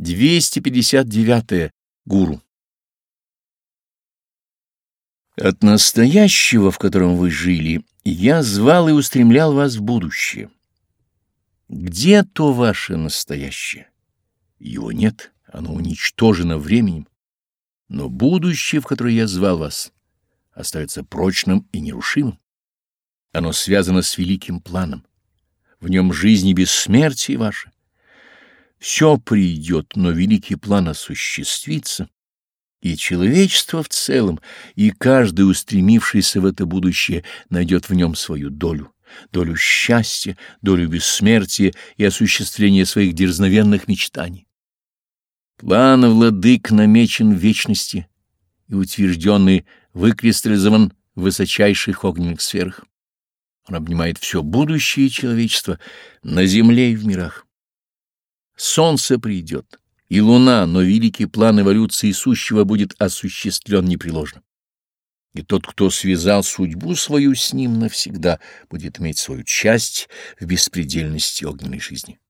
259. -е. Гуру. От настоящего, в котором вы жили, я звал и устремлял вас в будущее. Где то ваше настоящее? Его нет, оно уничтожено временем. Но будущее, в которое я звал вас, остается прочным и нерушимым. Оно связано с великим планом. В нем жизнь и бессмертие ваше. Все придет, но великий план осуществится, и человечество в целом, и каждый, устремившийся в это будущее, найдет в нем свою долю, долю счастья, долю бессмертия и осуществления своих дерзновенных мечтаний. План владык намечен в вечности и утвержденный выкристаллизован в высочайших огненных сферах. Он обнимает все будущее человечества на земле и в мирах. Солнце придет, и луна, но великий план эволюции сущего будет осуществлен непреложно. И тот, кто связал судьбу свою с ним навсегда, будет иметь свою часть в беспредельности огненной жизни.